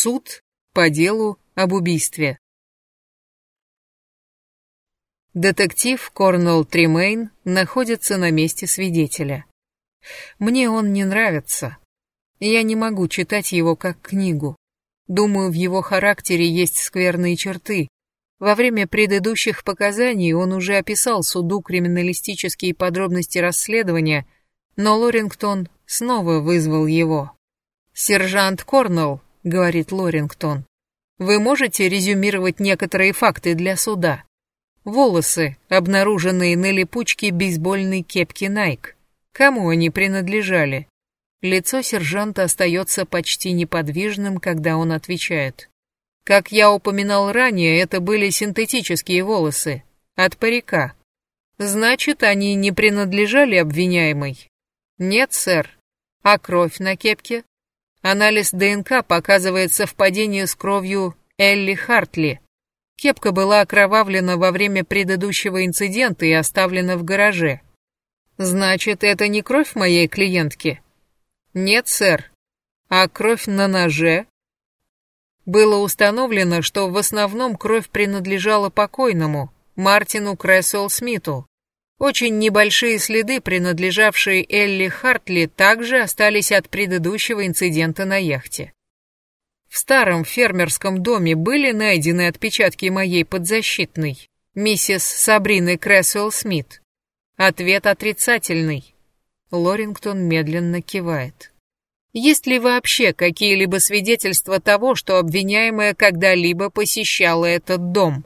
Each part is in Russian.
Суд по делу об убийстве. Детектив Корнелл Тримейн находится на месте свидетеля. Мне он не нравится. Я не могу читать его как книгу. Думаю, в его характере есть скверные черты. Во время предыдущих показаний он уже описал суду криминалистические подробности расследования, но Лорингтон снова вызвал его. «Сержант Корнелл», — говорит Лорингтон, — «вы можете резюмировать некоторые факты для суда?» Волосы, обнаруженные на липучке бейсбольной кепки Nike. Кому они принадлежали? Лицо сержанта остается почти неподвижным, когда он отвечает. Как я упоминал ранее, это были синтетические волосы. От парика. Значит, они не принадлежали обвиняемой? Нет, сэр. А кровь на кепке? Анализ ДНК показывает совпадение с кровью Элли Хартли. Кепка была окровавлена во время предыдущего инцидента и оставлена в гараже. Значит, это не кровь моей клиентки? Нет, сэр. А кровь на ноже? Было установлено, что в основном кровь принадлежала покойному, Мартину Крэссел Смиту. Очень небольшие следы, принадлежавшие Элли Хартли, также остались от предыдущего инцидента на яхте. В старом фермерском доме были найдены отпечатки моей подзащитной, миссис Сабрины Крэсуэлл Смит. Ответ отрицательный. Лорингтон медленно кивает. Есть ли вообще какие-либо свидетельства того, что обвиняемая когда-либо посещала этот дом?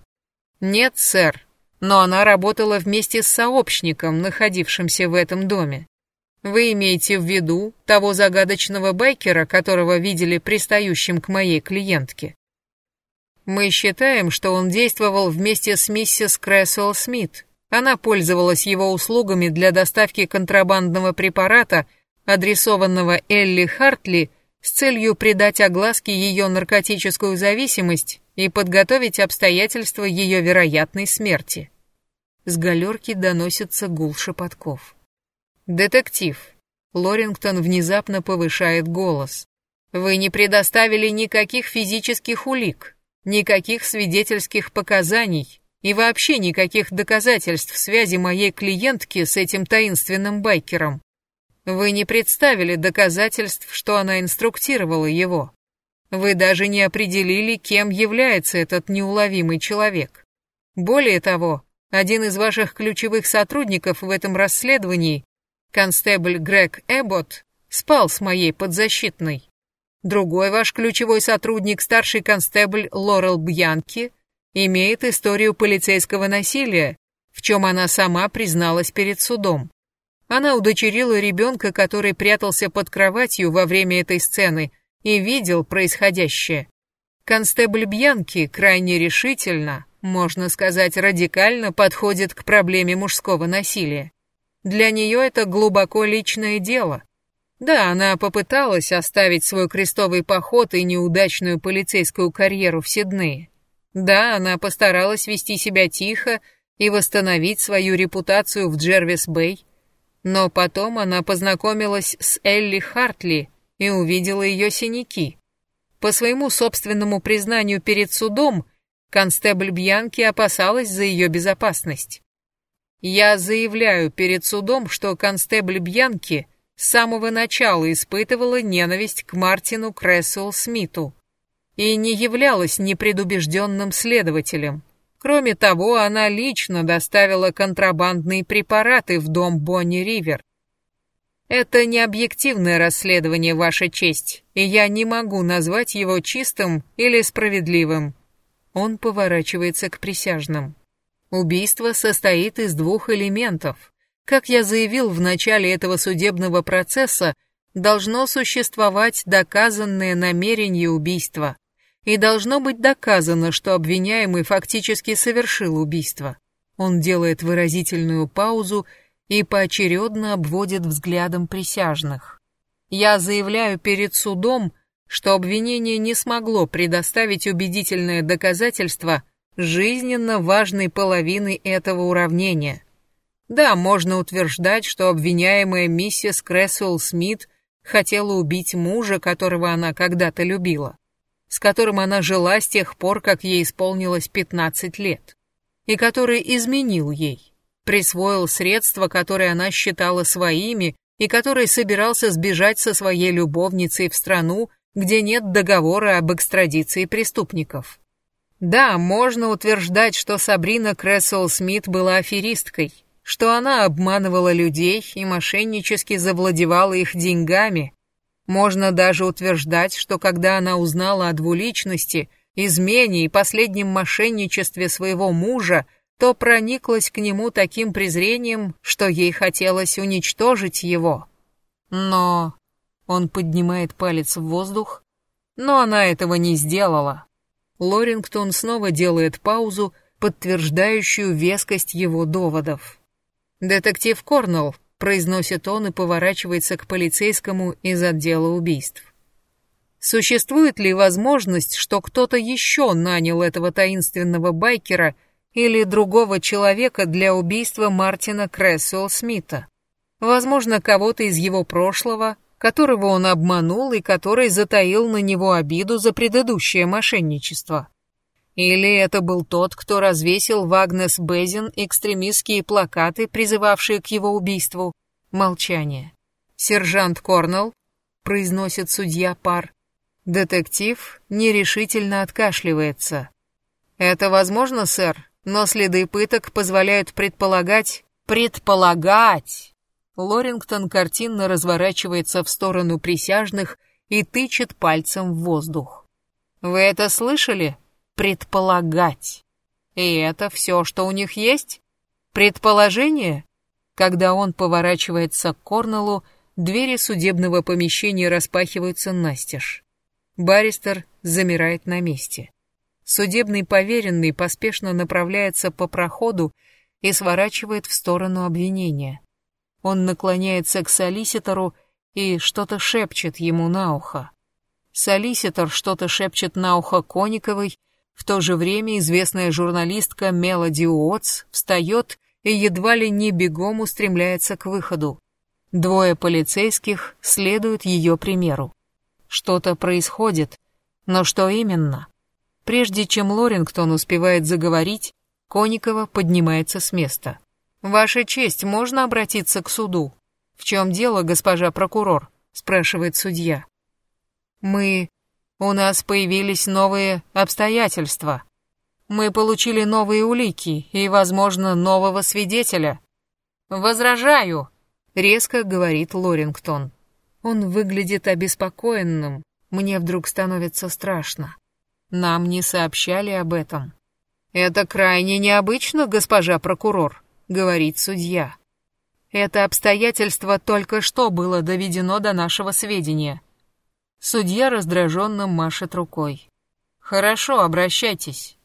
Нет, сэр, но она работала вместе с сообщником, находившимся в этом доме. Вы имеете в виду того загадочного байкера, которого видели пристающим к моей клиентке? Мы считаем, что он действовал вместе с миссис Крэсуэлл Смит. Она пользовалась его услугами для доставки контрабандного препарата, адресованного Элли Хартли, с целью придать огласке ее наркотическую зависимость и подготовить обстоятельства ее вероятной смерти. С галерки доносится гул шепотков. «Детектив». Лорингтон внезапно повышает голос. «Вы не предоставили никаких физических улик, никаких свидетельских показаний и вообще никаких доказательств связи моей клиентки с этим таинственным байкером. Вы не представили доказательств, что она инструктировала его. Вы даже не определили, кем является этот неуловимый человек. Более того, один из ваших ключевых сотрудников в этом расследовании Констебль Грег Эббот спал с моей подзащитной. Другой ваш ключевой сотрудник, старший констебль Лорел Бьянки, имеет историю полицейского насилия, в чем она сама призналась перед судом. Она удочерила ребенка, который прятался под кроватью во время этой сцены и видел происходящее. Констебль Бьянки крайне решительно, можно сказать радикально, подходит к проблеме мужского насилия. Для нее это глубоко личное дело. Да, она попыталась оставить свой крестовый поход и неудачную полицейскую карьеру в Сиднее. Да, она постаралась вести себя тихо и восстановить свою репутацию в Джервис-Бэй. Но потом она познакомилась с Элли Хартли и увидела ее синяки. По своему собственному признанию перед судом, констебль Бьянки опасалась за ее безопасность. Я заявляю перед судом, что констебль Бьянки с самого начала испытывала ненависть к Мартину Крессел Смиту и не являлась непредубежденным следователем. Кроме того, она лично доставила контрабандные препараты в дом Бонни Ривер. Это не объективное расследование, Ваша честь, и я не могу назвать его чистым или справедливым. Он поворачивается к присяжным. Убийство состоит из двух элементов. Как я заявил в начале этого судебного процесса, должно существовать доказанное намерение убийства. И должно быть доказано, что обвиняемый фактически совершил убийство. Он делает выразительную паузу и поочередно обводит взглядом присяжных. Я заявляю перед судом, что обвинение не смогло предоставить убедительное доказательство жизненно важной половиной этого уравнения. Да, можно утверждать, что обвиняемая миссис Крэсуэлл Смит хотела убить мужа, которого она когда-то любила. с которым она жила с тех пор, как ей исполнилось 15 лет, и который изменил ей, присвоил средства, которые она считала своими, и который собирался сбежать со своей любовницей в страну, где нет договора об экстрадиции преступников. Да, можно утверждать, что Сабрина Крессел Смит была аферисткой, что она обманывала людей и мошеннически завладевала их деньгами. Можно даже утверждать, что когда она узнала о двуличности, измене и последнем мошенничестве своего мужа, то прониклась к нему таким презрением, что ей хотелось уничтожить его. Но... Он поднимает палец в воздух, но она этого не сделала. Лорингтон снова делает паузу, подтверждающую вескость его доводов. «Детектив Корнелл», — произносит он и поворачивается к полицейскому из отдела убийств. Существует ли возможность, что кто-то еще нанял этого таинственного байкера или другого человека для убийства Мартина Крессуэлл Смита? Возможно, кого-то из его прошлого, которого он обманул и который затаил на него обиду за предыдущее мошенничество. Или это был тот, кто развесил в Агнес Безин экстремистские плакаты, призывавшие к его убийству? Молчание. «Сержант Корнелл», — произносит судья Пар. Детектив нерешительно откашливается. «Это возможно, сэр, но следы пыток позволяют предполагать...» «Предполагать!» Лорингтон картинно разворачивается в сторону присяжных и тычет пальцем в воздух. «Вы это слышали? Предполагать. И это все, что у них есть? Предположение?» Когда он поворачивается к Корнеллу, двери судебного помещения распахиваются настежь. Баристер замирает на месте. Судебный поверенный поспешно направляется по проходу и сворачивает в сторону обвинения. Он наклоняется к солиситору и что-то шепчет ему на ухо. Солиситор что-то шепчет на ухо Кониковой, в то же время известная журналистка Мелоди Уотс встает и едва ли не бегом устремляется к выходу. Двое полицейских следуют ее примеру. Что-то происходит, но что именно? Прежде чем Лорингтон успевает заговорить, Коникова поднимается с места. «Ваша честь, можно обратиться к суду?» «В чем дело, госпожа прокурор?» — спрашивает судья. «Мы... У нас появились новые обстоятельства. Мы получили новые улики и, возможно, нового свидетеля». «Возражаю!» — резко говорит Лорингтон. Он выглядит обеспокоенным. Мне вдруг становится страшно. Нам не сообщали об этом. «Это крайне необычно, госпожа прокурор», говорит судья. Это обстоятельство только что было доведено до нашего сведения. Судья раздраженно машет рукой. Хорошо, обращайтесь.